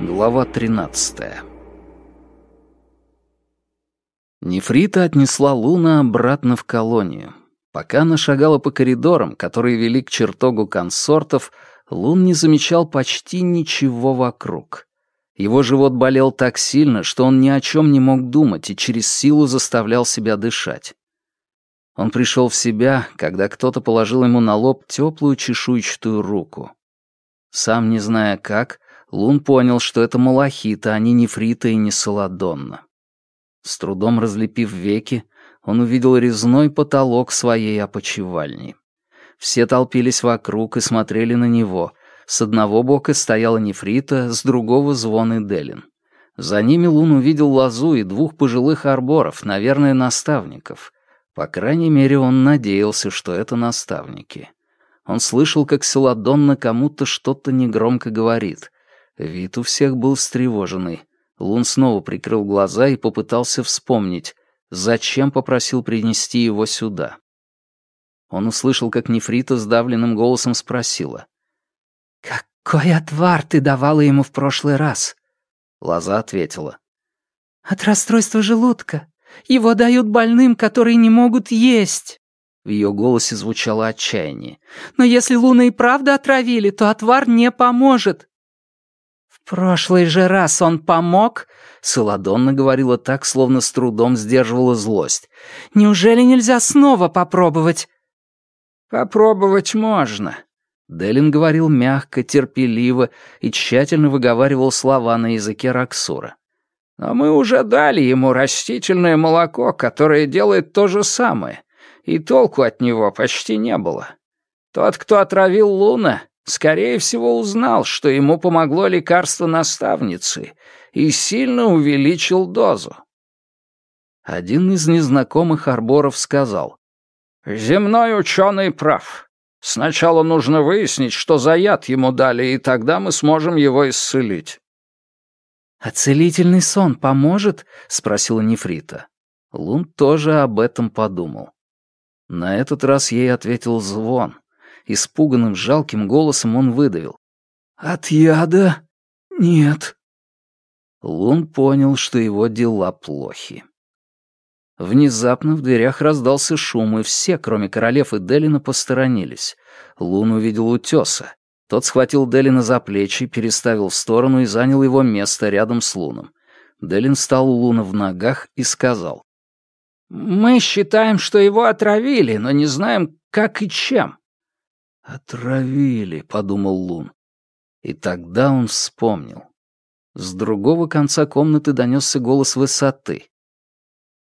Глава 13 Нефрита отнесла Луна обратно в колонию. Пока она шагала по коридорам, которые вели к чертогу консортов, Лун не замечал почти ничего вокруг. Его живот болел так сильно, что он ни о чем не мог думать и через силу заставлял себя дышать. Он пришел в себя, когда кто-то положил ему на лоб теплую чешуйчатую руку. Сам не зная как, Лун понял, что это малахита, а не нефрита и не саладонна. С трудом разлепив веки, он увидел резной потолок своей опочивальни. Все толпились вокруг и смотрели на него. С одного бока стояла нефрита, с другого — звон и Делин. За ними Лун увидел лазу и двух пожилых арборов, наверное, наставников. По крайней мере, он надеялся, что это наставники. Он слышал, как Селадонна кому-то что-то негромко говорит. Вид у всех был встревоженный. Лун снова прикрыл глаза и попытался вспомнить, зачем попросил принести его сюда. Он услышал, как Нефрита сдавленным голосом спросила. «Какой отвар ты давала ему в прошлый раз?» Лоза ответила. «От расстройства желудка. Его дают больным, которые не могут есть». В ее голосе звучало отчаяние. «Но если Луна и правда отравили, то отвар не поможет прошлый же раз он помог?» Саладонна говорила так, словно с трудом сдерживала злость. «Неужели нельзя снова попробовать?» «Попробовать можно», Делин говорил мягко, терпеливо и тщательно выговаривал слова на языке Раксура. «Но мы уже дали ему растительное молоко, которое делает то же самое, и толку от него почти не было. Тот, кто отравил Луна, скорее всего, узнал, что ему помогло лекарство наставницы и сильно увеличил дозу. Один из незнакомых арборов сказал, «Земной ученый прав. Сначала нужно выяснить, что за яд ему дали, и тогда мы сможем его исцелить». «А целительный сон поможет?» — спросила Нефрита. Лун тоже об этом подумал. На этот раз ей ответил звон. Испуганным, жалким голосом он выдавил. «От яда? Нет». Лун понял, что его дела плохи. Внезапно в дверях раздался шум, и все, кроме королев и Делина, посторонились. Лун увидел утеса. Тот схватил Делина за плечи, переставил в сторону и занял его место рядом с Луном. Делин встал у Луна в ногах и сказал. «Мы считаем, что его отравили, но не знаем, как и чем. «Отравили», — подумал Лун. И тогда он вспомнил. С другого конца комнаты донесся голос высоты.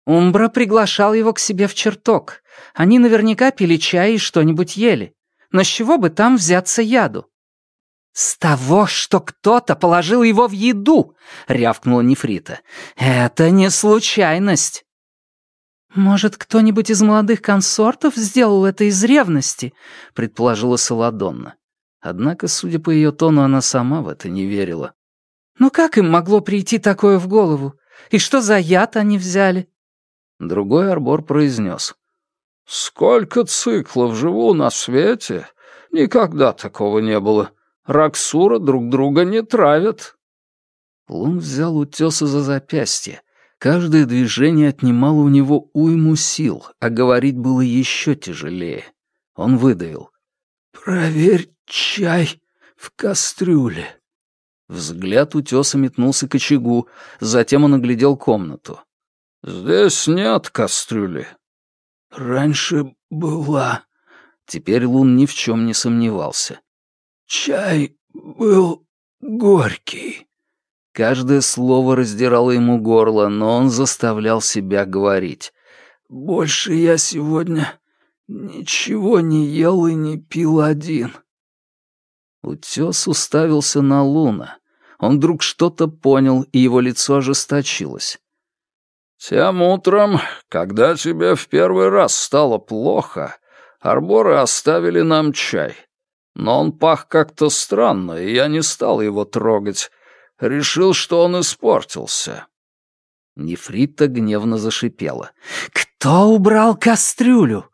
Умбра приглашал его к себе в чертог. Они наверняка пили чай и что-нибудь ели. Но с чего бы там взяться яду? «С того, что кто-то положил его в еду!» — рявкнула Нефрита. «Это не случайность!» «Может, кто-нибудь из молодых консортов сделал это из ревности?» — предположила Саладонна. Однако, судя по ее тону, она сама в это не верила. «Ну как им могло прийти такое в голову? И что за яд они взяли?» Другой арбор произнес. «Сколько циклов живу на свете? Никогда такого не было. Раксура друг друга не травят». Лун взял утеса за запястье, Каждое движение отнимало у него уйму сил, а говорить было еще тяжелее. Он выдавил. «Проверь чай в кастрюле». Взгляд утеса метнулся к очагу, затем он оглядел комнату. «Здесь нет кастрюли». «Раньше была». Теперь Лун ни в чем не сомневался. «Чай был горький». Каждое слово раздирало ему горло, но он заставлял себя говорить. «Больше я сегодня ничего не ел и не пил один». Утес уставился на Луна. Он вдруг что-то понял, и его лицо ожесточилось. «Тем утром, когда тебе в первый раз стало плохо, арборы оставили нам чай. Но он пах как-то странно, и я не стал его трогать» Решил, что он испортился». Нефрита гневно зашипела. «Кто убрал кастрюлю?»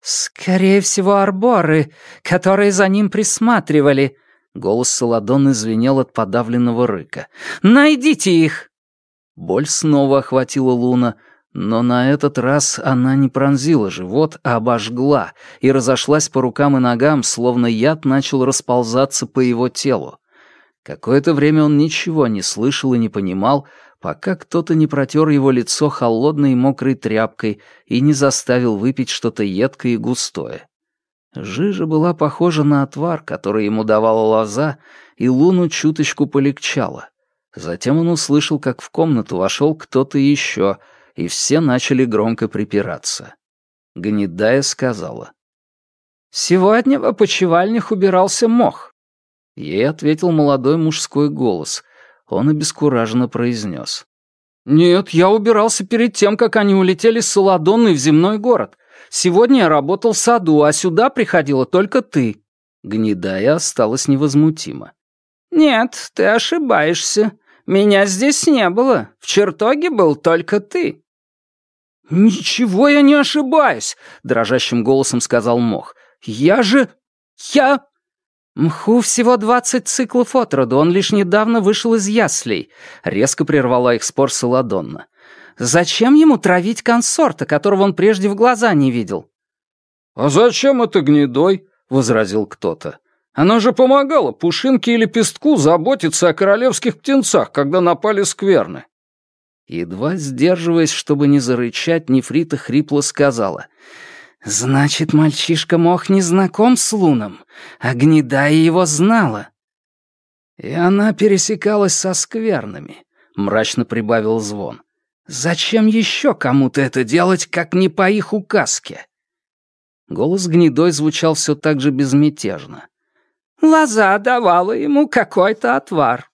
«Скорее всего, арборы, которые за ним присматривали», Голос Саладонны звенел от подавленного рыка. «Найдите их!» Боль снова охватила Луна, но на этот раз она не пронзила живот, а обожгла и разошлась по рукам и ногам, словно яд начал расползаться по его телу. Какое-то время он ничего не слышал и не понимал, пока кто-то не протер его лицо холодной и мокрой тряпкой и не заставил выпить что-то едкое и густое. Жижа была похожа на отвар, который ему давала лоза, и Луну чуточку полегчало. Затем он услышал, как в комнату вошел кто-то еще, и все начали громко припираться. Гнедая сказала. «Сегодня в опочивальнях убирался мох». Ей ответил молодой мужской голос. Он обескураженно произнес. «Нет, я убирался перед тем, как они улетели с Саладонной в земной город. Сегодня я работал в саду, а сюда приходила только ты». Гнедая осталась невозмутима. «Нет, ты ошибаешься. Меня здесь не было. В чертоге был только ты». «Ничего я не ошибаюсь», — дрожащим голосом сказал Мох. «Я же... я...» «Мху всего двадцать циклов от роду, он лишь недавно вышел из яслей», — резко прервала их спор Саладонна. Зачем ему травить консорта, которого он прежде в глаза не видел? «А зачем это гнедой?» — возразил кто-то. «Она же помогала Пушинке и Лепестку заботиться о королевских птенцах, когда напали скверны». Едва сдерживаясь, чтобы не зарычать, Нефрита хрипло сказала. «Значит, мальчишка Мох не знаком с Луном, а Гнедая его знала». «И она пересекалась со скверными», — мрачно прибавил звон. Зачем еще кому-то это делать, как не по их указке? Голос гнедой звучал все так же безмятежно. Лоза давала ему какой-то отвар.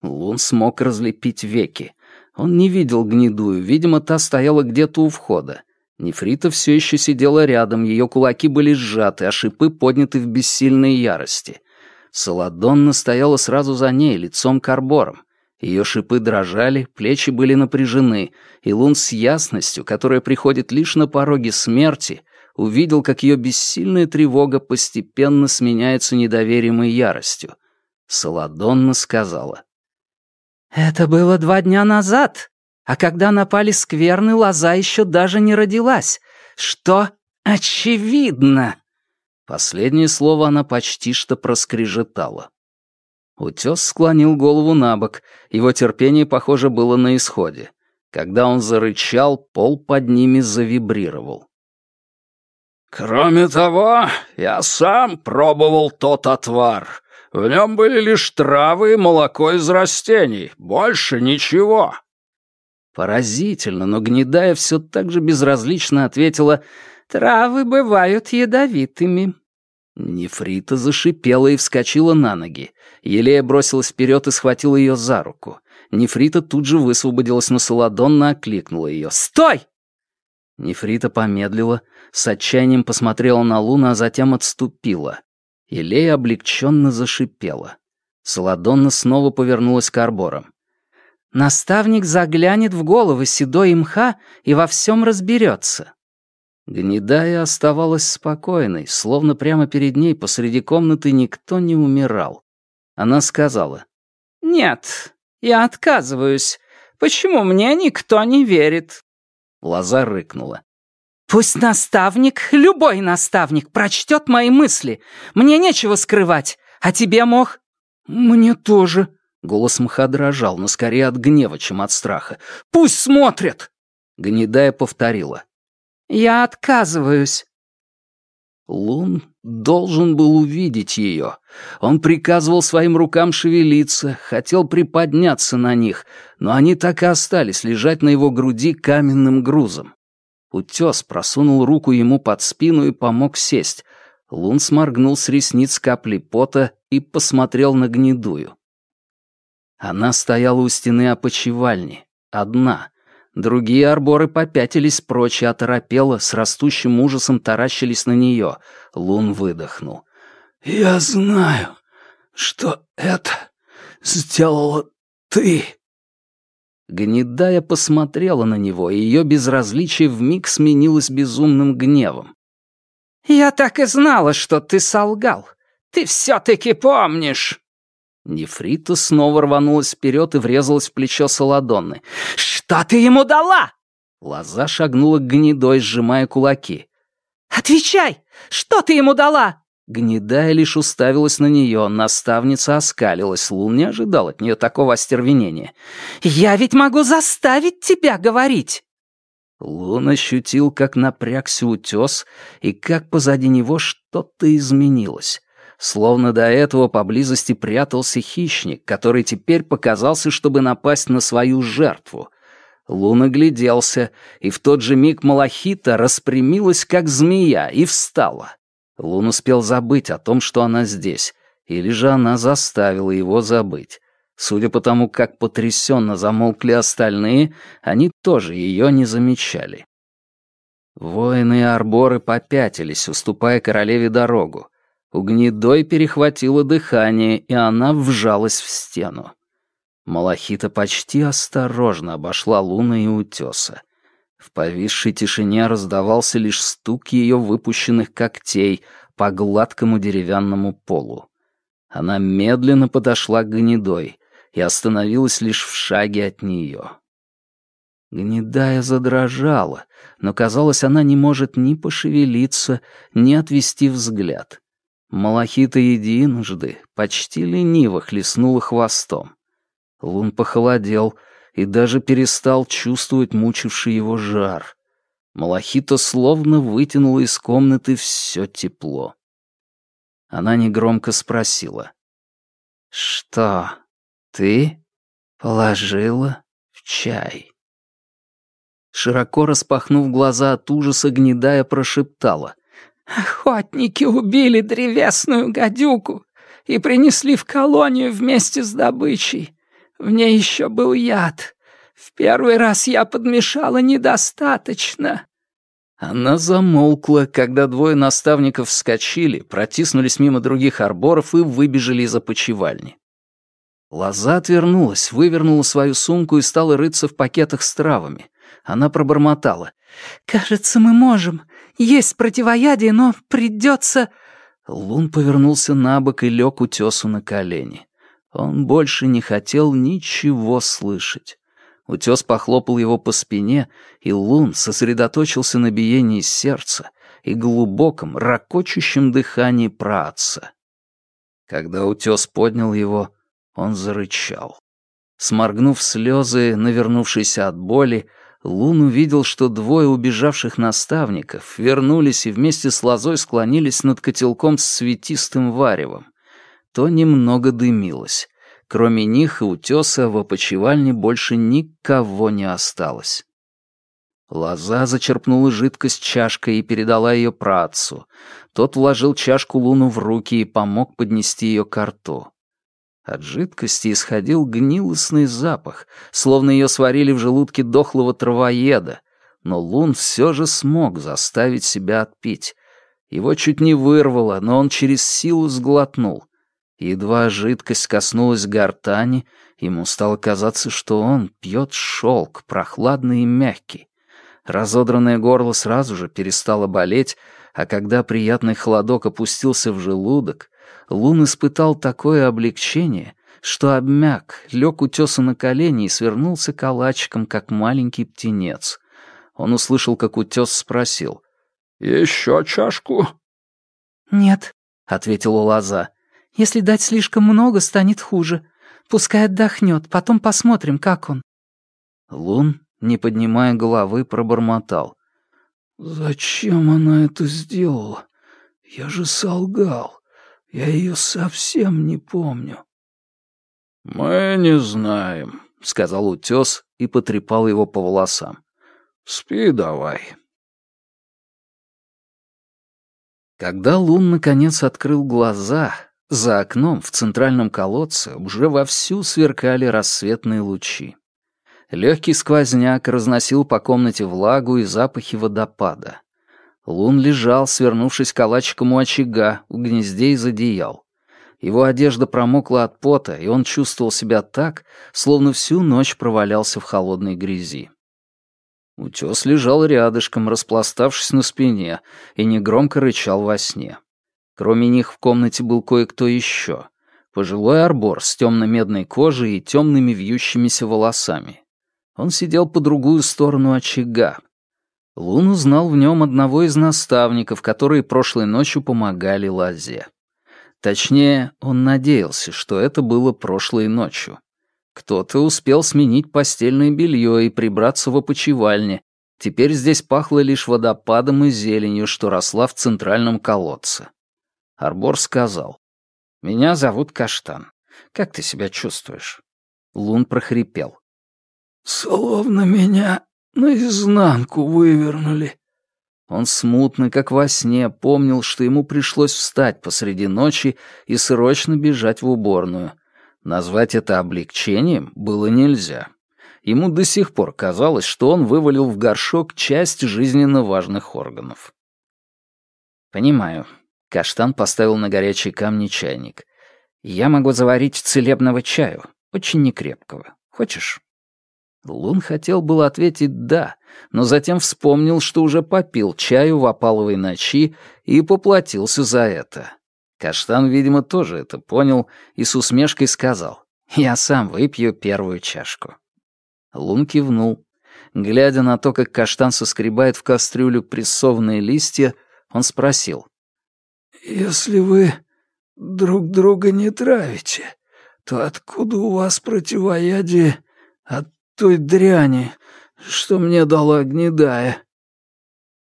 Лун смог разлепить веки. Он не видел гнедую, видимо, та стояла где-то у входа. Нефрита все еще сидела рядом, ее кулаки были сжаты, а шипы подняты в бессильной ярости. Саладонна стояла сразу за ней, лицом к арборам. Ее шипы дрожали, плечи были напряжены, и Лун с ясностью, которая приходит лишь на пороге смерти, увидел, как ее бессильная тревога постепенно сменяется недоверием и яростью. Саладонна сказала. «Это было два дня назад, а когда напали скверны, лоза еще даже не родилась, что очевидно». Последнее слово она почти что проскрежетала. Утес склонил голову на бок, его терпение, похоже, было на исходе. Когда он зарычал, пол под ними завибрировал. «Кроме того, я сам пробовал тот отвар. В нем были лишь травы и молоко из растений, больше ничего». Поразительно, но Гнедая все так же безразлично ответила, «Травы бывают ядовитыми». Нефрита зашипела и вскочила на ноги. Елея бросилась вперед и схватила ее за руку. Нефрита тут же высвободилась, но Саладонна окликнула ее. «Стой!» Нефрита помедлила, с отчаянием посмотрела на Луну, а затем отступила. Елея облегченно зашипела. Саладонна снова повернулась к арборам. «Наставник заглянет в головы седой мха и во всем разберется. Гнедая оставалась спокойной, словно прямо перед ней посреди комнаты никто не умирал. Она сказала, «Нет, я отказываюсь. Почему мне никто не верит?» Лоза рыкнула. «Пусть наставник, любой наставник, прочтет мои мысли. Мне нечего скрывать. А тебе, Мох?» «Мне тоже». Голос мха дрожал, но скорее от гнева, чем от страха. «Пусть смотрят!» Гнедая повторила. Я отказываюсь». Лун должен был увидеть ее. Он приказывал своим рукам шевелиться, хотел приподняться на них, но они так и остались лежать на его груди каменным грузом. Утес просунул руку ему под спину и помог сесть. Лун сморгнул с ресниц капли пота и посмотрел на гнедую. Она стояла у стены опочивальни, одна, Другие арборы попятились прочь и оторопело, с растущим ужасом таращились на нее. Лун выдохнул. «Я знаю, что это сделала ты». Гнедая посмотрела на него, и ее безразличие вмиг сменилось безумным гневом. «Я так и знала, что ты солгал. Ты все-таки помнишь!» Нефрита снова рванулась вперед и врезалась в плечо Саладонны. «Что ты ему дала?» Лоза шагнула к гнедой, сжимая кулаки. «Отвечай! Что ты ему дала?» Гнедая лишь уставилась на нее, наставница оскалилась, Лун не ожидал от нее такого остервенения. «Я ведь могу заставить тебя говорить!» Лун ощутил, как напрягся утес, и как позади него что-то изменилось. Словно до этого поблизости прятался хищник, который теперь показался, чтобы напасть на свою жертву. Лун огляделся, и в тот же миг Малахита распрямилась, как змея, и встала. Лун успел забыть о том, что она здесь, или же она заставила его забыть. Судя по тому, как потрясенно замолкли остальные, они тоже ее не замечали. Воины и арборы попятились, уступая королеве дорогу. У гнедой перехватило дыхание, и она вжалась в стену. Малахита почти осторожно обошла луна и утеса. В повисшей тишине раздавался лишь стук ее выпущенных когтей по гладкому деревянному полу. Она медленно подошла к гнедой и остановилась лишь в шаге от нее. Гнедая задрожала, но, казалось, она не может ни пошевелиться, ни отвести взгляд. Малахита единожды, почти лениво хлестнула хвостом. Лун похолодел — и даже перестал чувствовать мучивший его жар. Малахита словно вытянула из комнаты все тепло. Она негромко спросила. «Что ты положила в чай?» Широко распахнув глаза от ужаса, гнедая прошептала. «Охотники убили древесную гадюку и принесли в колонию вместе с добычей. В ней еще был яд. В первый раз я подмешала недостаточно». Она замолкла, когда двое наставников вскочили, протиснулись мимо других арборов и выбежали из опочивальни. Лоза отвернулась, вывернула свою сумку и стала рыться в пакетах с травами. Она пробормотала. «Кажется, мы можем. Есть противоядие, но придется...» Лун повернулся на бок и лег утесу на колени. Он больше не хотел ничего слышать. Утес похлопал его по спине, и Лун сосредоточился на биении сердца и глубоком, ракочущем дыхании праотца. Когда утес поднял его, он зарычал. Сморгнув слезы, навернувшиеся от боли, Лун увидел, что двое убежавших наставников вернулись и вместе с лозой склонились над котелком с светистым варевом то немного дымилось. Кроме них и утеса в опочивальне больше никого не осталось. Лоза зачерпнула жидкость чашкой и передала ее працу. Тот вложил чашку Луну в руки и помог поднести ее к рту. От жидкости исходил гнилостный запах, словно ее сварили в желудке дохлого травоеда, но Лун все же смог заставить себя отпить. Его чуть не вырвало, но он через силу сглотнул. Едва жидкость коснулась гортани, ему стало казаться, что он пьет шелк, прохладный и мягкий. Разодранное горло сразу же перестало болеть, а когда приятный холодок опустился в желудок, Лун испытал такое облегчение, что обмяк, лег утеса на колени и свернулся калачиком, как маленький птенец. Он услышал, как утес спросил. «Еще чашку?» «Нет», — ответила лоза. Если дать слишком много, станет хуже. Пускай отдохнет, потом посмотрим, как он». Лун, не поднимая головы, пробормотал. «Зачем она это сделала? Я же солгал. Я ее совсем не помню». «Мы не знаем», — сказал утес и потрепал его по волосам. «Спи давай». Когда Лун наконец открыл глаза, за окном в центральном колодце уже вовсю сверкали рассветные лучи. Легкий сквозняк разносил по комнате влагу и запахи водопада. Лун лежал, свернувшись калачиком у очага, у гнездей из одеял. Его одежда промокла от пота, и он чувствовал себя так, словно всю ночь провалялся в холодной грязи. Утес лежал рядышком, распластавшись на спине, и негромко рычал во сне. Кроме них в комнате был кое-кто еще. Пожилой арбор с темно-медной кожей и темными вьющимися волосами. Он сидел по другую сторону очага. Лун узнал в нем одного из наставников, которые прошлой ночью помогали Лазе. Точнее, он надеялся, что это было прошлой ночью. Кто-то успел сменить постельное белье и прибраться в опочивальне. Теперь здесь пахло лишь водопадом и зеленью, что росла в центральном колодце. Арбор сказал, «Меня зовут Каштан. Как ты себя чувствуешь?» Лун прохрипел. «Словно меня наизнанку вывернули». Он смутно, как во сне, помнил, что ему пришлось встать посреди ночи и срочно бежать в уборную. Назвать это облегчением было нельзя. Ему до сих пор казалось, что он вывалил в горшок часть жизненно важных органов. «Понимаю», Каштан поставил на горячие камни чайник. «Я могу заварить целебного чаю, очень некрепкого. Хочешь?» Лун хотел было ответить «да», но затем вспомнил, что уже попил чаю в опаловой ночи и поплатился за это. Каштан, видимо, тоже это понял и с усмешкой сказал «Я сам выпью первую чашку». Лун кивнул. Глядя на то, как каштан соскребает в кастрюлю прессованные листья, он спросил. «Если вы друг друга не травите, то откуда у вас противоядие от той дряни, что мне дала гнедая?»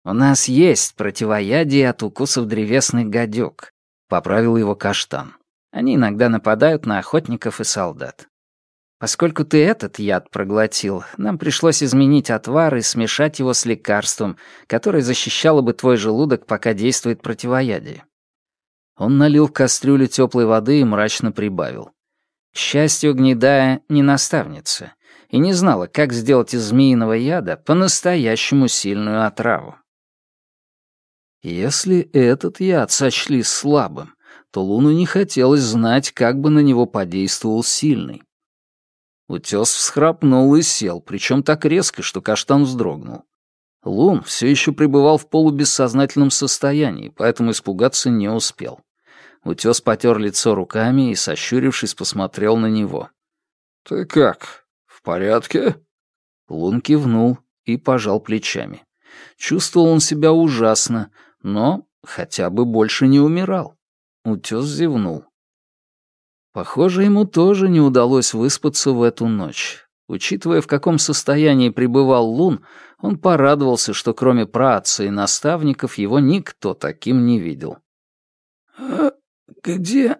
«У нас есть противоядие от укусов древесных гадюк», — поправил его каштан. «Они иногда нападают на охотников и солдат. Поскольку ты этот яд проглотил, нам пришлось изменить отвар и смешать его с лекарством, которое защищало бы твой желудок, пока действует противоядие. Он налил в кастрюлю теплой воды и мрачно прибавил. К счастью, гнедая не наставница и не знала, как сделать из змеиного яда по-настоящему сильную отраву. Если этот яд сочли слабым, то Луну не хотелось знать, как бы на него подействовал сильный. Утес всхрапнул и сел, причем так резко, что каштан вздрогнул. Лун все еще пребывал в полубессознательном состоянии, поэтому испугаться не успел. Утес потер лицо руками и, сощурившись, посмотрел на него. «Ты как, порядке?» Лун кивнул и пожал плечами. Чувствовал он себя ужасно, но хотя бы больше не умирал. Утес зевнул. Похоже, ему тоже не удалось выспаться в эту ночь. Учитывая, в каком состоянии пребывал Лун, он порадовался, что кроме праотца и наставников его никто таким не видел. «А где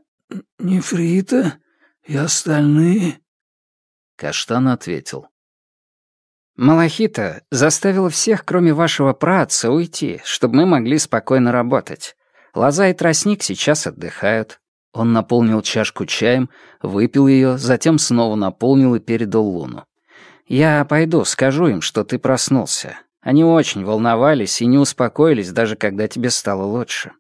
Нефрита и остальные?» Каштан ответил. «Малахита заставила всех, кроме вашего праотца, уйти, чтобы мы могли спокойно работать. Лоза и тростник сейчас отдыхают». Он наполнил чашку чаем, выпил ее, затем снова наполнил и передал Луну. «Я пойду, скажу им, что ты проснулся. Они очень волновались и не успокоились, даже когда тебе стало лучше».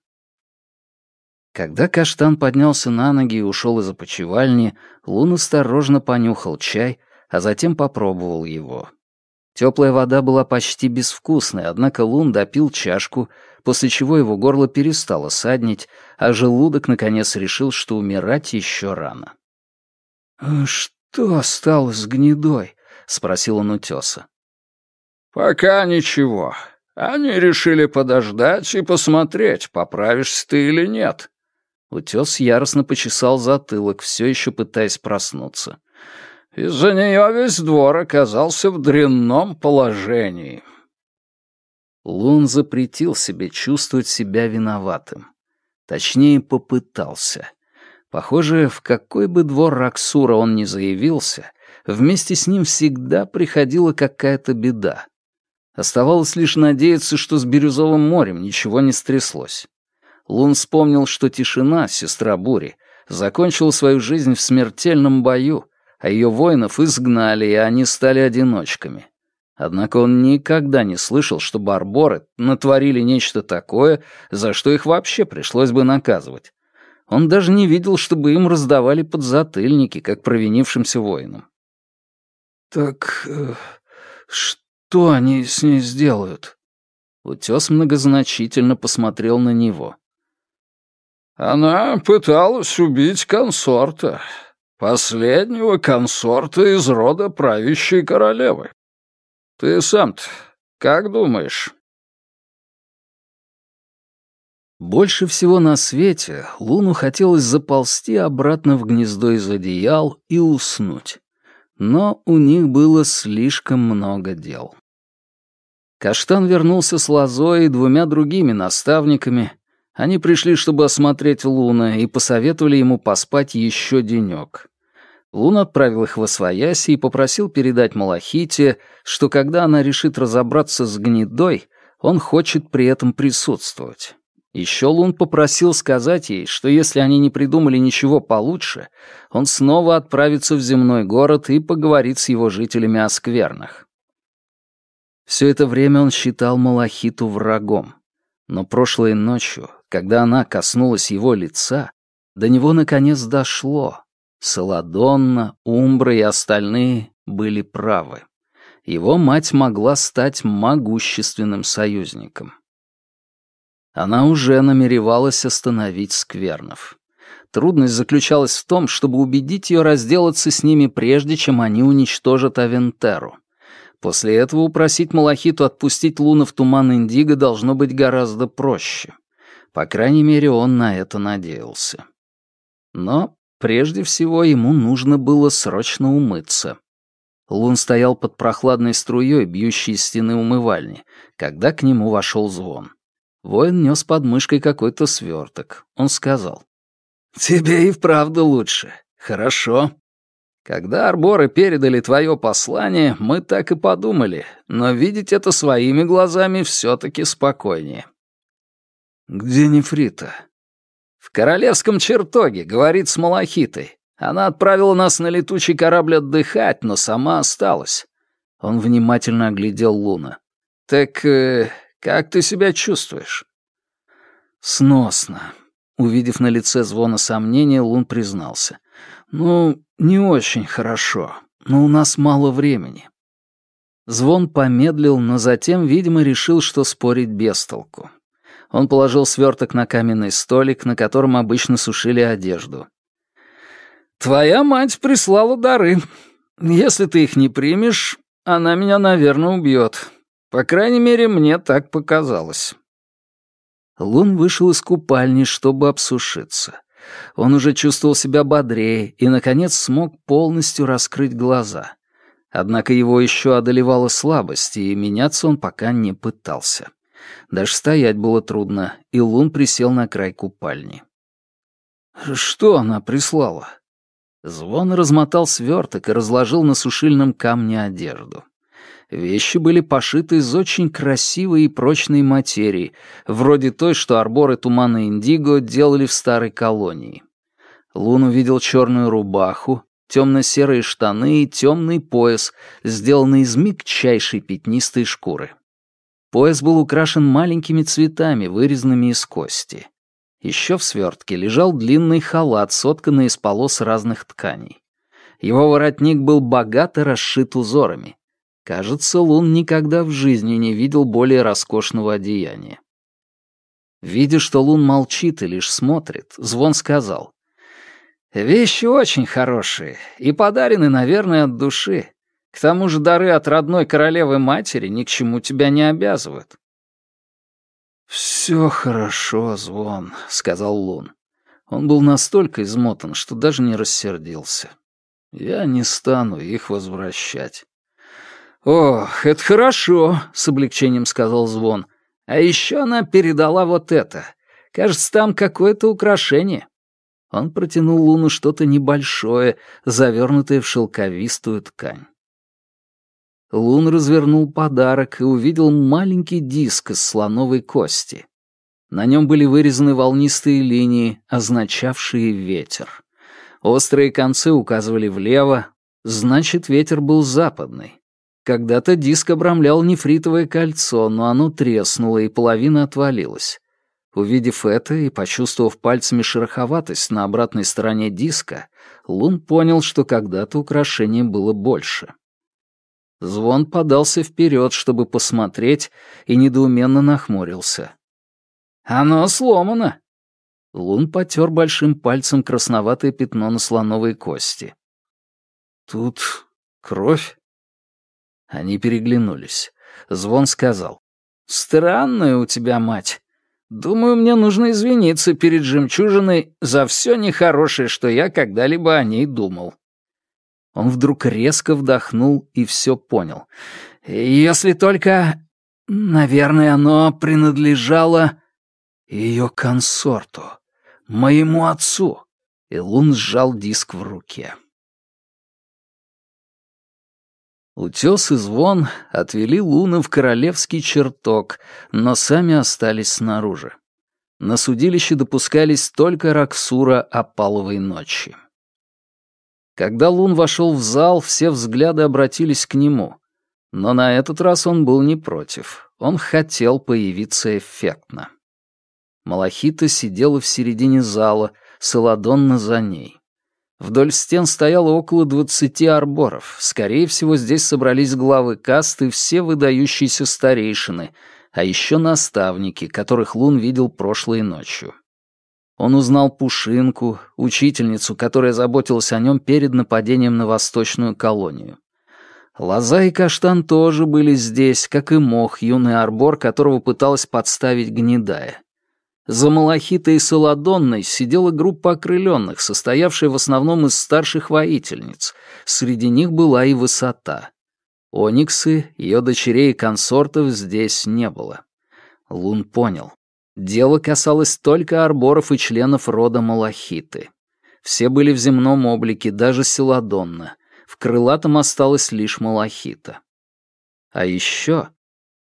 Когда каштан поднялся на ноги и ушел из опочивальни, Лун осторожно понюхал чай, а затем попробовал его. Теплая вода была почти безвкусной, однако Лун допил чашку, после чего его горло перестало саднить, а желудок наконец решил, что умирать еще рано. «А «Что стало с гнедой?» — спросил он утеса. «Пока ничего. Они решили подождать и посмотреть, поправишься ты или нет», Утес яростно почесал затылок, все еще пытаясь проснуться. Из-за нее весь двор оказался в дрянном положении. Лун запретил себе чувствовать себя виноватым. Точнее, попытался. Похоже, в какой бы двор Раксура он ни заявился, вместе с ним всегда приходила какая-то беда. Оставалось лишь надеяться, что с Бирюзовым морем ничего не стряслось. Лун вспомнил, что тишина, сестра бури, закончила свою жизнь в смертельном бою, а ее воинов изгнали, и они стали одиночками. Однако он никогда не слышал, что барборы натворили нечто такое, за что их вообще пришлось бы наказывать. Он даже не видел, чтобы им раздавали подзатыльники, как провинившимся воинам. «Так э, что они с ней сделают?» Утес многозначительно посмотрел на него. Она пыталась убить консорта. Последнего консорта из рода правящей королевы. Ты сам-то как думаешь?» Больше всего на свете Луну хотелось заползти обратно в гнездо из одеял и уснуть. Но у них было слишком много дел. Каштан вернулся с Лозой и двумя другими наставниками. Они пришли, чтобы осмотреть Луна, и посоветовали ему поспать еще денек. Лун отправил их в Освояси и попросил передать Малахите, что когда она решит разобраться с гнедой, он хочет при этом присутствовать. Еще Лун попросил сказать ей, что если они не придумали ничего получше, он снова отправится в земной город и поговорит с его жителями о сквернах. Все это время он считал Малахиту врагом. Но прошлой ночью, когда она коснулась его лица, до него наконец дошло. Саладонна, Умбра и остальные были правы. Его мать могла стать могущественным союзником. Она уже намеревалась остановить сквернов. Трудность заключалась в том, чтобы убедить ее разделаться с ними прежде, чем они уничтожат Авентеру. После этого упросить Малахиту отпустить Луна в туман Индиго должно быть гораздо проще. По крайней мере, он на это надеялся. Но прежде всего ему нужно было срочно умыться. Лун стоял под прохладной струей, бьющей из стены умывальни, когда к нему вошел звон. Воин нес под мышкой какой-то сверток. Он сказал. «Тебе и вправду лучше. Хорошо. Когда арборы передали твое послание, мы так и подумали, но видеть это своими глазами все-таки спокойнее». «Где Нефрита?» «В королевском чертоге, говорит с Малахитой. Она отправила нас на летучий корабль отдыхать, но сама осталась». Он внимательно оглядел Луна. «Так э, как ты себя чувствуешь?» «Сносно». Увидев на лице звона сомнения, Лун признался. «Ну, не очень хорошо, но у нас мало времени». Звон помедлил, но затем, видимо, решил, что спорить без толку. Он положил сверток на каменный столик, на котором обычно сушили одежду. «Твоя мать прислала дары. Если ты их не примешь, она меня, наверное, убьет. По крайней мере, мне так показалось. Лун вышел из купальни, чтобы обсушиться. Он уже чувствовал себя бодрее и, наконец, смог полностью раскрыть глаза. Однако его еще одолевала слабость, и меняться он пока не пытался. Даже стоять было трудно, и Лун присел на край купальни. «Что она прислала?» Звон размотал сверток и разложил на сушильном камне одежду. Вещи были пошиты из очень красивой и прочной материи, вроде той, что арборы тумана Индиго делали в старой колонии. Лун увидел черную рубаху, темно-серые штаны и темный пояс, сделанный из мягчайшей пятнистой шкуры. Пояс был украшен маленькими цветами, вырезанными из кости. Еще в свертке лежал длинный халат, сотканный из полос разных тканей. Его воротник был богато расшит узорами. Кажется, Лун никогда в жизни не видел более роскошного одеяния. Видя, что Лун молчит и лишь смотрит, Звон сказал. «Вещи очень хорошие и подарены, наверное, от души. К тому же дары от родной королевы матери ни к чему тебя не обязывают». «Все хорошо, Звон», — сказал Лун. Он был настолько измотан, что даже не рассердился. «Я не стану их возвращать. «Ох, это хорошо», — с облегчением сказал Звон. «А еще она передала вот это. Кажется, там какое-то украшение». Он протянул Луну что-то небольшое, завернутое в шелковистую ткань. Лун развернул подарок и увидел маленький диск из слоновой кости. На нем были вырезаны волнистые линии, означавшие ветер. Острые концы указывали влево, значит, ветер был западный. Когда-то диск обрамлял нефритовое кольцо, но оно треснуло, и половина отвалилась. Увидев это и почувствовав пальцами шероховатость на обратной стороне диска, Лун понял, что когда-то украшение было больше. Звон подался вперед, чтобы посмотреть, и недоуменно нахмурился. «Оно сломано!» Лун потер большим пальцем красноватое пятно на слоновой кости. «Тут кровь?» Они переглянулись. Звон сказал. «Странная у тебя мать. Думаю, мне нужно извиниться перед жемчужиной за все нехорошее, что я когда-либо о ней думал». Он вдруг резко вдохнул и все понял. «Если только... Наверное, оно принадлежало ее консорту, моему отцу». И Лун сжал диск в руке. Утес и звон отвели Луна в королевский чертог, но сами остались снаружи. На судилище допускались только Раксура опаловой ночи. Когда Лун вошел в зал, все взгляды обратились к нему. Но на этот раз он был не против. Он хотел появиться эффектно. Малахита сидела в середине зала, Саладонна за ней. Вдоль стен стояло около двадцати арборов. Скорее всего, здесь собрались главы касты все выдающиеся старейшины, а еще наставники, которых Лун видел прошлой ночью. Он узнал Пушинку, учительницу, которая заботилась о нем перед нападением на восточную колонию. Лоза и Каштан тоже были здесь, как и Мох, юный арбор, которого пыталась подставить гнедая. За Малахитой и Саладонной сидела группа окрыленных, состоявшая в основном из старших воительниц. Среди них была и высота. Ониксы, ее дочерей и консортов здесь не было. Лун понял. Дело касалось только арборов и членов рода Малахиты. Все были в земном облике, даже Селадонна. В крылатом осталась лишь Малахита. А еще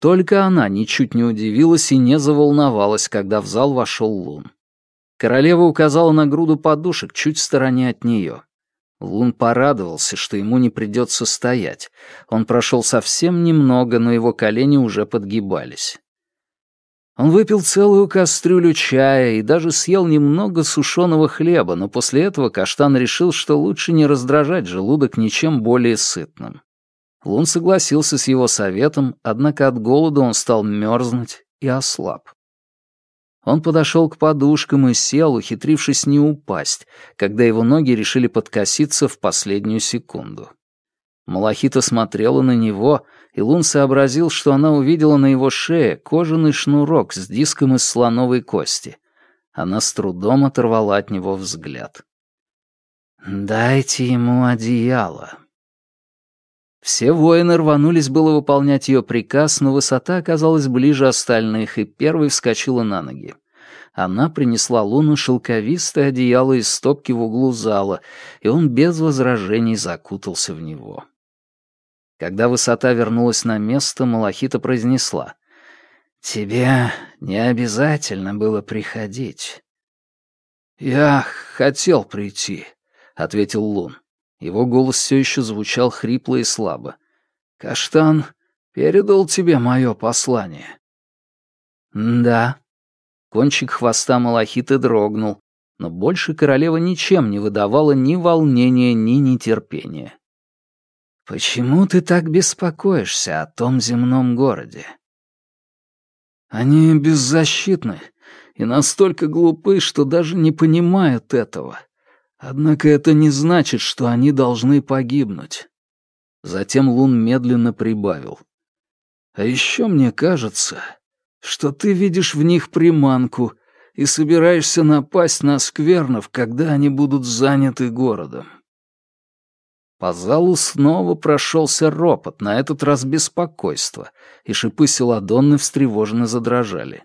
только она ничуть не удивилась и не заволновалась, когда в зал вошел Лун. Королева указала на груду подушек чуть в стороне от нее. Лун порадовался, что ему не придется стоять. Он прошел совсем немного, но его колени уже подгибались. Он выпил целую кастрюлю чая и даже съел немного сушеного хлеба, но после этого Каштан решил, что лучше не раздражать желудок ничем более сытным. Лун согласился с его советом, однако от голода он стал мерзнуть и ослаб. Он подошел к подушкам и сел, ухитрившись не упасть, когда его ноги решили подкоситься в последнюю секунду. Малахита смотрела на него, и Лун сообразил, что она увидела на его шее кожаный шнурок с диском из слоновой кости. Она с трудом оторвала от него взгляд. «Дайте ему одеяло», все воины рванулись было выполнять ее приказ, но высота оказалась ближе остальных, и первой вскочила на ноги. Она принесла Луну шелковистое одеяло из стопки в углу зала, и он без возражений закутался в него. Когда высота вернулась на место, Малахита произнесла. «Тебе не обязательно было приходить». «Я хотел прийти», — ответил Лун. Его голос все еще звучал хрипло и слабо. «Каштан передал тебе мое послание?» «Да». Кончик хвоста Малахиты дрогнул, но больше королева ничем не выдавала ни волнения, ни нетерпения. «Почему ты так беспокоишься о том земном городе?» «Они беззащитны и настолько глупы, что даже не понимают этого», Однако это не значит, что они должны погибнуть. Затем Лун медленно прибавил. А еще мне кажется, что ты видишь в них приманку и собираешься напасть на сквернов, когда они будут заняты городом. По залу снова прошелся ропот, на этот раз беспокойство, и шипы Селадонны встревоженно задрожали.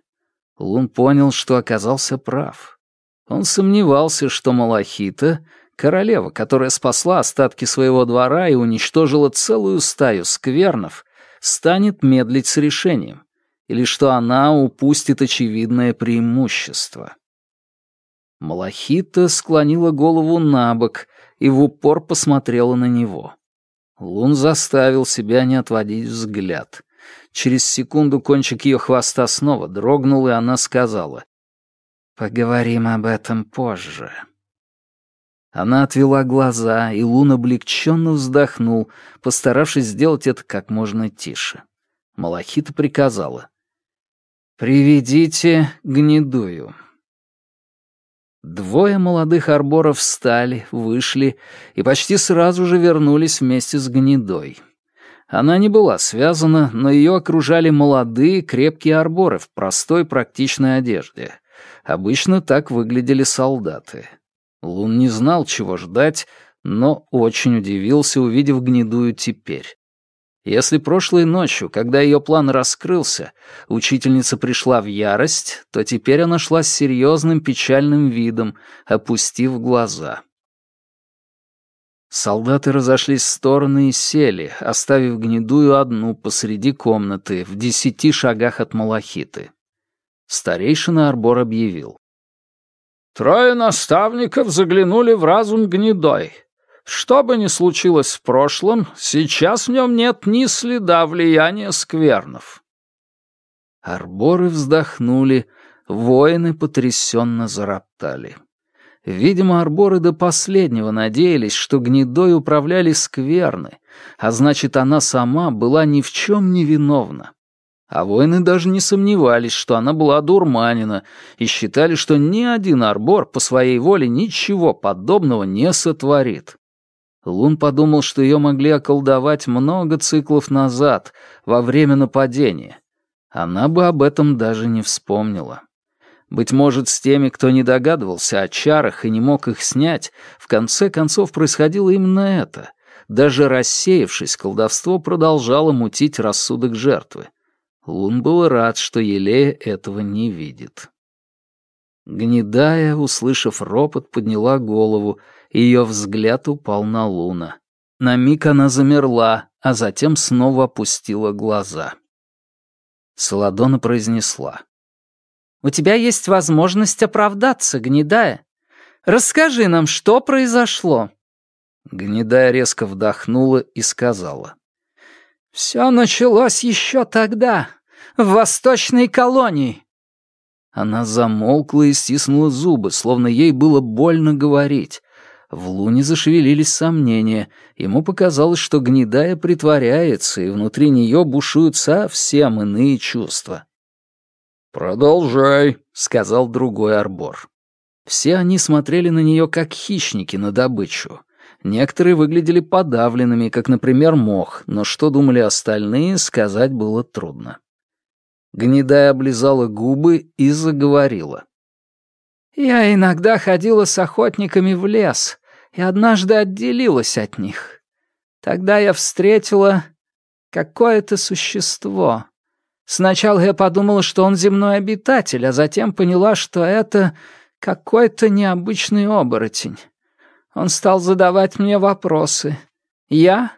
Лун понял, что оказался прав. Он сомневался, что Малахита, королева, которая спасла остатки своего двора и уничтожила целую стаю сквернов, станет медлить с решением, или что она упустит очевидное преимущество. Малахита склонила голову на бок и в упор посмотрела на него. Лун заставил себя не отводить взгляд. Через секунду кончик ее хвоста снова дрогнул, и она сказала Поговорим об этом позже. Она отвела глаза, и Лун облегченно вздохнул, постаравшись сделать это как можно тише. Малахита приказала. «Приведите гнедую». Двое молодых арборов встали, вышли и почти сразу же вернулись вместе с гнедой. Она не была связана, но ее окружали молодые, крепкие арборы в простой практичной одежде. Обычно так выглядели солдаты. Лун не знал, чего ждать, но очень удивился, увидев гнедую теперь. Если прошлой ночью, когда ее план раскрылся, учительница пришла в ярость, то теперь она шла с серьезным печальным видом, опустив глаза. Солдаты разошлись в стороны и сели, оставив гнедую одну посреди комнаты, в десяти шагах от Малахиты. Старейшина Арбор объявил. «Трое наставников заглянули в разум гнедой. Что бы ни случилось в прошлом, сейчас в нем нет ни следа влияния сквернов. Арборы вздохнули, воины потрясенно зароптали. Видимо, арборы до последнего надеялись, что гнедой управляли скверны, а значит, она сама была ни в чем не виновна. А воины даже не сомневались, что она была дурманина, и считали, что ни один арбор по своей воле ничего подобного не сотворит. Лун подумал, что ее могли околдовать много циклов назад, во время нападения. Она бы об этом даже не вспомнила. Быть может, с теми, кто не догадывался о чарах и не мог их снять, в конце концов происходило именно это. Даже рассеявшись, колдовство продолжало мутить рассудок жертвы. Лун был рад, что Елея этого не видит. Гнедая, услышав ропот, подняла голову ее взгляд упал на Луна. На миг она замерла, а затем снова опустила глаза. Саладона произнесла. «У тебя есть возможность оправдаться, Гнедая. Расскажи нам, что произошло?» Гнедая резко вдохнула и сказала. «Все началось еще тогда, в восточной колонии». Она замолкла и стиснула зубы, словно ей было больно говорить. В Луне зашевелились сомнения. Ему показалось, что гнедая притворяется, и внутри нее бушуют совсем иные чувства. «Продолжай», — сказал другой арбор. Все они смотрели на нее как хищники на добычу. Некоторые выглядели подавленными, как, например, мох, но что думали остальные, сказать было трудно. Гнедая облизала губы и заговорила. «Я иногда ходила с охотниками в лес, и однажды отделилась от них. Тогда я встретила какое-то существо. Сначала я подумала, что он земной обитатель, а затем поняла, что это какой-то необычный оборотень. Он стал задавать мне вопросы. Я...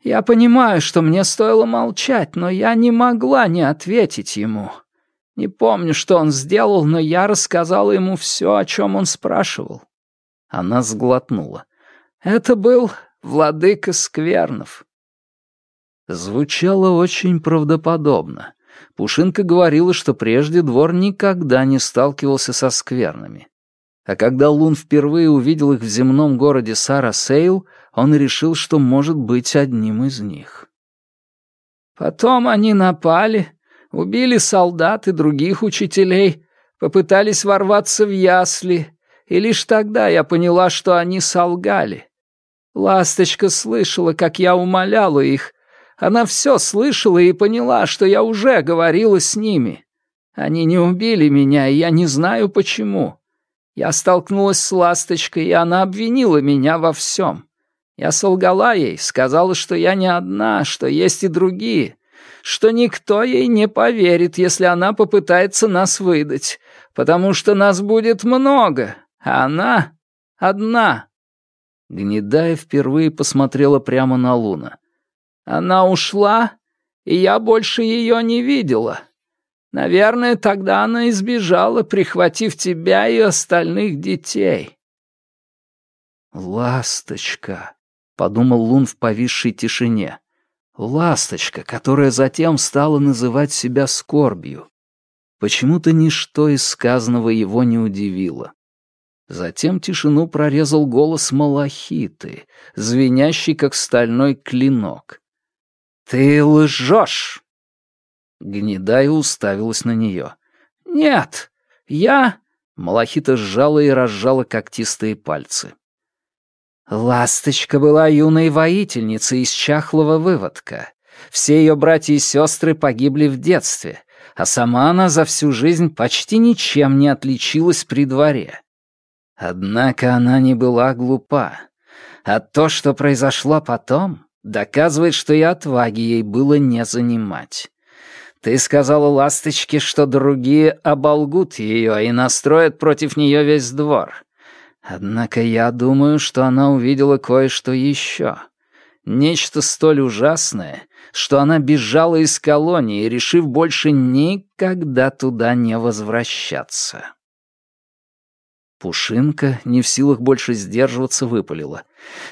Я понимаю, что мне стоило молчать, но я не могла не ответить ему. Не помню, что он сделал, но я рассказала ему все, о чем он спрашивал. Она сглотнула. «Это был владыка Сквернов». Звучало очень правдоподобно. Пушинка говорила, что прежде двор никогда не сталкивался со сквернами. А когда Лун впервые увидел их в земном городе Сара-Сейл, он решил, что может быть одним из них. Потом они напали, убили солдат и других учителей, попытались ворваться в ясли, и лишь тогда я поняла, что они солгали. Ласточка слышала, как я умоляла их. Она все слышала и поняла, что я уже говорила с ними. Они не убили меня, и я не знаю почему. Я столкнулась с Ласточкой, и она обвинила меня во всем. Я солгала ей, сказала, что я не одна, что есть и другие, что никто ей не поверит, если она попытается нас выдать, потому что нас будет много, а она одна. Гнедая впервые посмотрела прямо на Луна. Она ушла, и я больше ее не видела. Наверное, тогда она избежала, прихватив тебя и остальных детей. «Ласточка», — подумал Лун в повисшей тишине. «Ласточка, которая затем стала называть себя скорбью». Почему-то ничто из сказанного его не удивило. Затем тишину прорезал голос Малахиты, звенящий, как стальной клинок. «Ты лжешь!» Гнедая уставилась на нее. «Нет, я... Малахита сжала и разжала когтистые пальцы. Ласточка была юной воительницей из чахлого выводка. Все ее братья и сестры погибли в детстве, а сама она за всю жизнь почти ничем не отличилась при дворе. Однако она не была глупа. А то, что произошло потом, доказывает, что и отваги ей было не занимать. Ты сказала ласточке, что другие оболгут ее и настроят против нее весь двор. Однако я думаю, что она увидела кое-что еще. Нечто столь ужасное, что она бежала из колонии, решив больше никогда туда не возвращаться. Пушинка, не в силах больше сдерживаться, выпалила.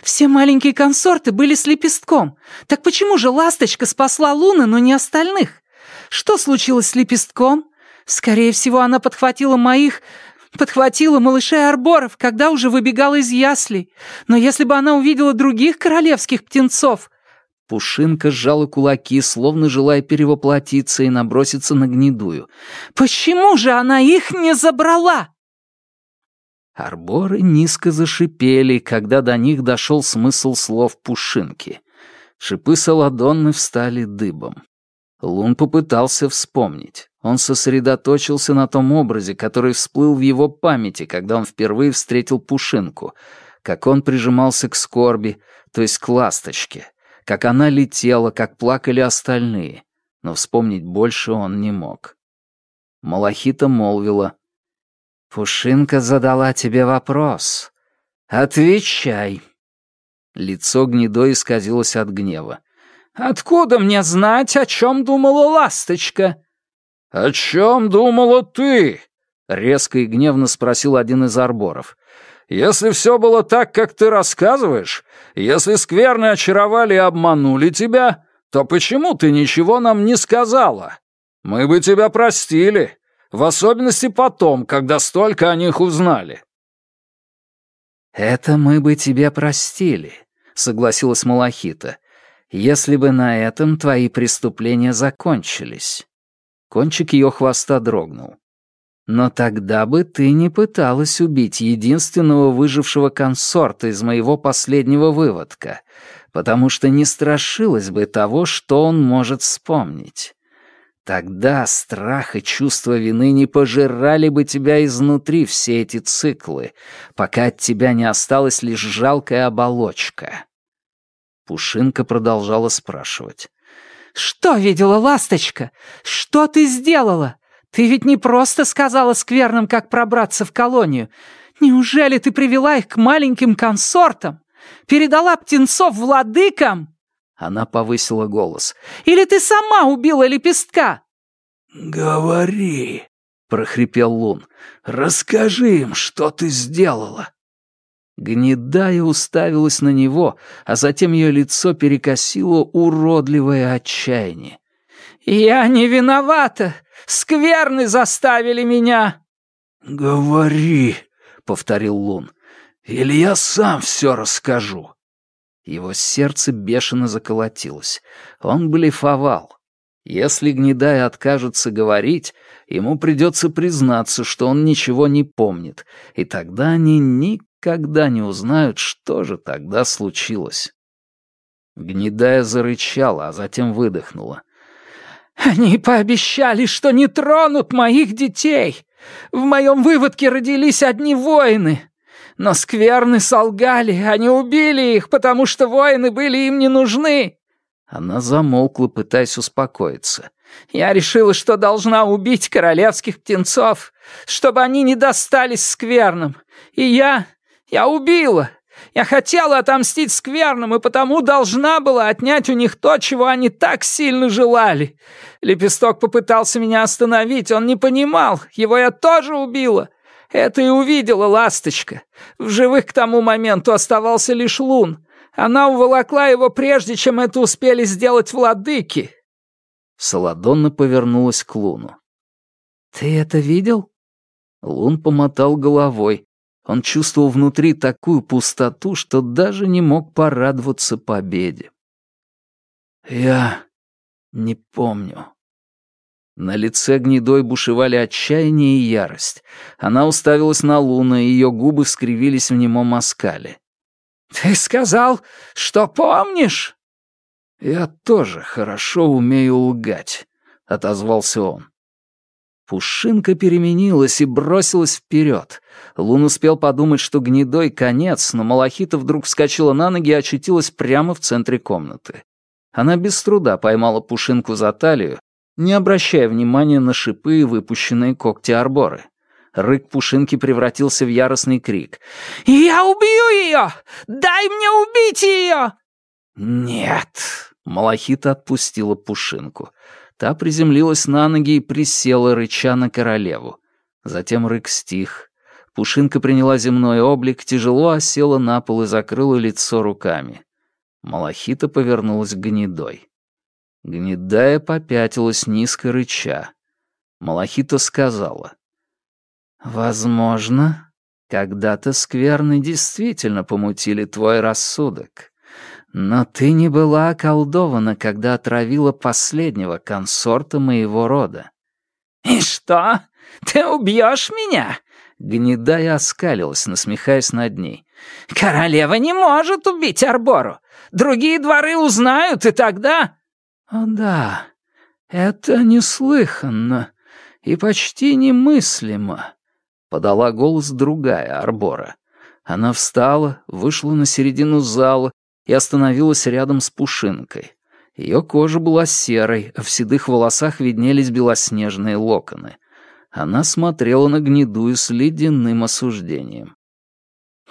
«Все маленькие консорты были с лепестком. Так почему же ласточка спасла Луны, но не остальных? Что случилось с лепестком? Скорее всего, она подхватила моих подхватила малышей Арборов, когда уже выбегала из яслей. Но если бы она увидела других королевских птенцов...» Пушинка сжала кулаки, словно желая перевоплотиться и наброситься на гнедую. «Почему же она их не забрала?» Арборы низко зашипели, когда до них дошел смысл слов Пушинки. Шипы Саладонны встали дыбом. Лун попытался вспомнить. Он сосредоточился на том образе, который всплыл в его памяти, когда он впервые встретил Пушинку, как он прижимался к скорби, то есть к ласточке, как она летела, как плакали остальные, но вспомнить больше он не мог. Малахита молвила. «Пушинка задала тебе вопрос. Отвечай». Лицо гнедой исказилось от гнева. «Откуда мне знать, о чем думала ласточка?» «О чем думала ты?» — резко и гневно спросил один из арборов. «Если все было так, как ты рассказываешь, если скверны очаровали и обманули тебя, то почему ты ничего нам не сказала? Мы бы тебя простили, в особенности потом, когда столько о них узнали». «Это мы бы тебе простили», — согласилась Малахита, «если бы на этом твои преступления закончились». Кончик ее хвоста дрогнул. «Но тогда бы ты не пыталась убить единственного выжившего консорта из моего последнего выводка, потому что не страшилась бы того, что он может вспомнить. Тогда страх и чувство вины не пожирали бы тебя изнутри все эти циклы, пока от тебя не осталась лишь жалкая оболочка». Пушинка продолжала спрашивать. «Что видела ласточка? Что ты сделала? Ты ведь не просто сказала скверным, как пробраться в колонию. Неужели ты привела их к маленьким консортам? Передала птенцов владыкам?» Она повысила голос. «Или ты сама убила лепестка?» «Говори», — прохрипел Лун. «Расскажи им, что ты сделала». Гнедая уставилась на него, а затем ее лицо перекосило уродливое отчаяние. «Я не виновата! Скверны заставили меня!» «Говори», — повторил Лун, — «или я сам все расскажу». Его сердце бешено заколотилось. Он блефовал. Если Гнедая откажется говорить, ему придется признаться, что он ничего не помнит, и тогда они никогда не узнают, что же тогда случилось. Гнедая зарычала, а затем выдохнула. «Они пообещали, что не тронут моих детей. В моем выводке родились одни воины. Но скверны солгали, они убили их, потому что воины были им не нужны». Она замолкла, пытаясь успокоиться. «Я решила, что должна убить королевских птенцов, чтобы они не достались скверным. И я я убила! Я хотела отомстить скверным, и потому должна была отнять у них то, чего они так сильно желали. Лепесток попытался меня остановить, он не понимал, его я тоже убила. Это и увидела ласточка. В живых к тому моменту оставался лишь лун. Она уволокла его прежде, чем это успели сделать владыки. Саладонна повернулась к луну. «Ты это видел?» Лун помотал головой, он чувствовал внутри такую пустоту, что даже не мог порадоваться победе. «Я не помню». На лице гнедой бушевали отчаяние и ярость. Она уставилась на Луна, и ее губы скривились в немом оскале. «Ты сказал, что помнишь?» «Я тоже хорошо умею лгать», — отозвался он. Пушинка переменилась и бросилась вперед. Лун успел подумать, что гнедой конец, но Малахита вдруг вскочила на ноги и очутилась прямо в центре комнаты. Она без труда поймала Пушинку за талию, не обращая внимания на шипы и выпущенные когти арборы. Рык Пушинки превратился в яростный крик. «Я убью ее! Дай мне убить ее!» «Нет!» — Малахита отпустила Пушинку. Та приземлилась на ноги и присела, рыча на королеву. Затем рык стих. Пушинка приняла земной облик, тяжело осела на пол и закрыла лицо руками. Малахита повернулась к гнедой. Гнедая попятилась низко рыча. Малахита сказала. «Возможно, когда-то скверны действительно помутили твой рассудок. Но ты не была околдована, когда отравила последнего консорта моего рода. «И что? Ты убьешь меня?» Гнедая оскалилась, насмехаясь над ней. «Королева не может убить Арбору. Другие дворы узнают, и тогда...» «О да, это неслыханно и почти немыслимо», — подала голос другая Арбора. Она встала, вышла на середину зала и остановилась рядом с Пушинкой. Ее кожа была серой, а в седых волосах виднелись белоснежные локоны. Она смотрела на гнедую с ледяным осуждением.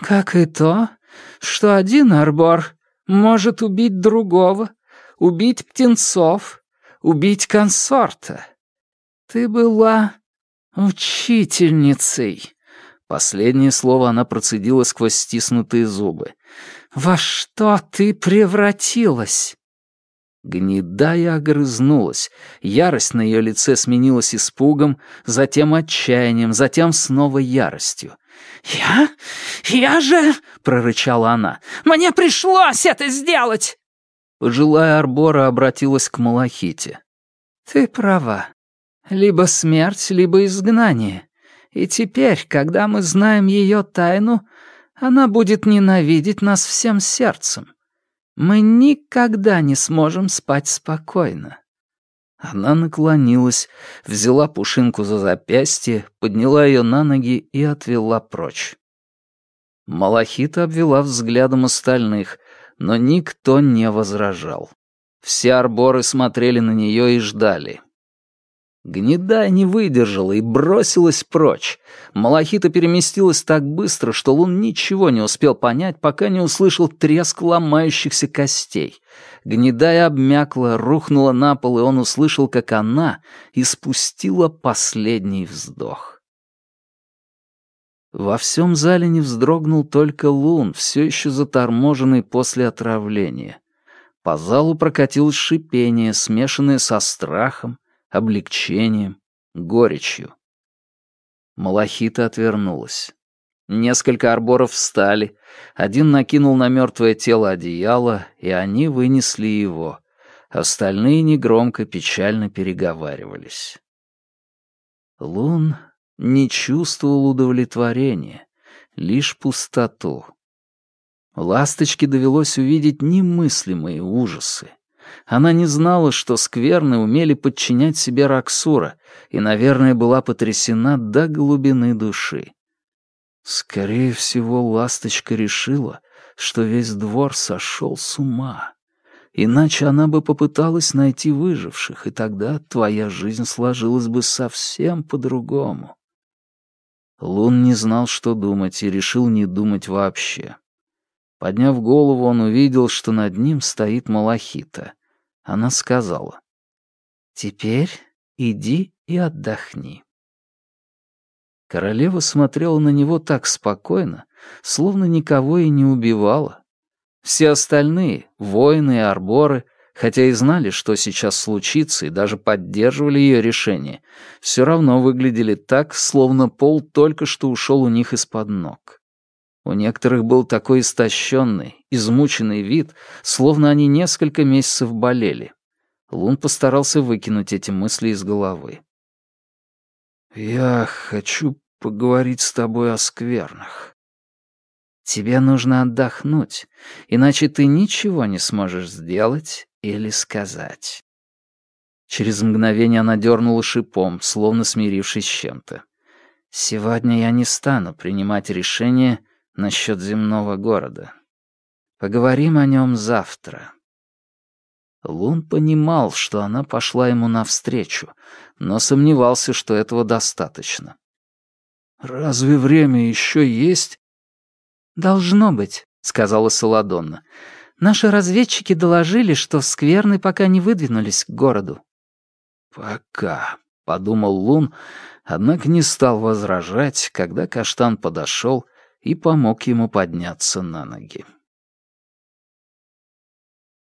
«Как и то, что один арбор может убить другого, убить птенцов, убить консорта. Ты была учительницей». Последнее слово она процедила сквозь стиснутые зубы. «Во что ты превратилась?» Гнедая огрызнулась. Ярость на ее лице сменилась испугом, затем отчаянием, затем снова яростью. «Я? Я же...» — прорычала она. «Мне пришлось это сделать!» Пожилая Арбора обратилась к Малахите. «Ты права. Либо смерть, либо изгнание. И теперь, когда мы знаем ее тайну, она будет ненавидеть нас всем сердцем. Мы никогда не сможем спать спокойно». Она наклонилась, взяла Пушинку за запястье, подняла ее на ноги и отвела прочь. Малахита обвела взглядом остальных, но никто не возражал. Все арборы смотрели на нее и ждали. Гнедая не выдержала и бросилась прочь. Малахита переместилась так быстро, что Лун ничего не успел понять, пока не услышал треск ломающихся костей. Гнедая обмякла, рухнула на пол, и он услышал, как она испустила последний вздох. Во всем зале не вздрогнул только Лун, все еще заторможенный после отравления. По залу прокатилось шипение, смешанное со страхом, облегчением, горечью. Малахита отвернулась. Несколько арборов встали, один накинул на мертвое тело одеяло, и они вынесли его. Остальные негромко печально переговаривались. Лун не чувствовал удовлетворения, лишь пустоту. Ласточке довелось увидеть немыслимые ужасы. Она не знала, что скверны умели подчинять себе Раксура, и, наверное, была потрясена до глубины души. Скорее всего, ласточка решила, что весь двор сошел с ума. Иначе она бы попыталась найти выживших, и тогда твоя жизнь сложилась бы совсем по-другому. Лун не знал, что думать, и решил не думать вообще. Подняв голову, он увидел, что над ним стоит Малахита. Она сказала, «Теперь иди и отдохни». Королева смотрела на него так спокойно, словно никого и не убивала. Все остальные, воины и арборы, хотя и знали, что сейчас случится, и даже поддерживали ее решение, все равно выглядели так, словно пол только что ушел у них из-под ног. У некоторых был такой истощенный, измученный вид, словно они несколько месяцев болели. Лун постарался выкинуть эти мысли из головы. «Я хочу поговорить с тобой о сквернах». «Тебе нужно отдохнуть, иначе ты ничего не сможешь сделать или сказать». Через мгновение она дернула шипом, словно смирившись с чем-то. «Сегодня я не стану принимать решение насчет земного города. Поговорим о нем завтра». Лун понимал, что она пошла ему навстречу, но сомневался, что этого достаточно. «Разве время еще есть?» «Должно быть», — сказала Саладонна. «Наши разведчики доложили, что скверны пока не выдвинулись к городу». «Пока», — подумал Лун, однако не стал возражать, когда Каштан подошел и помог ему подняться на ноги.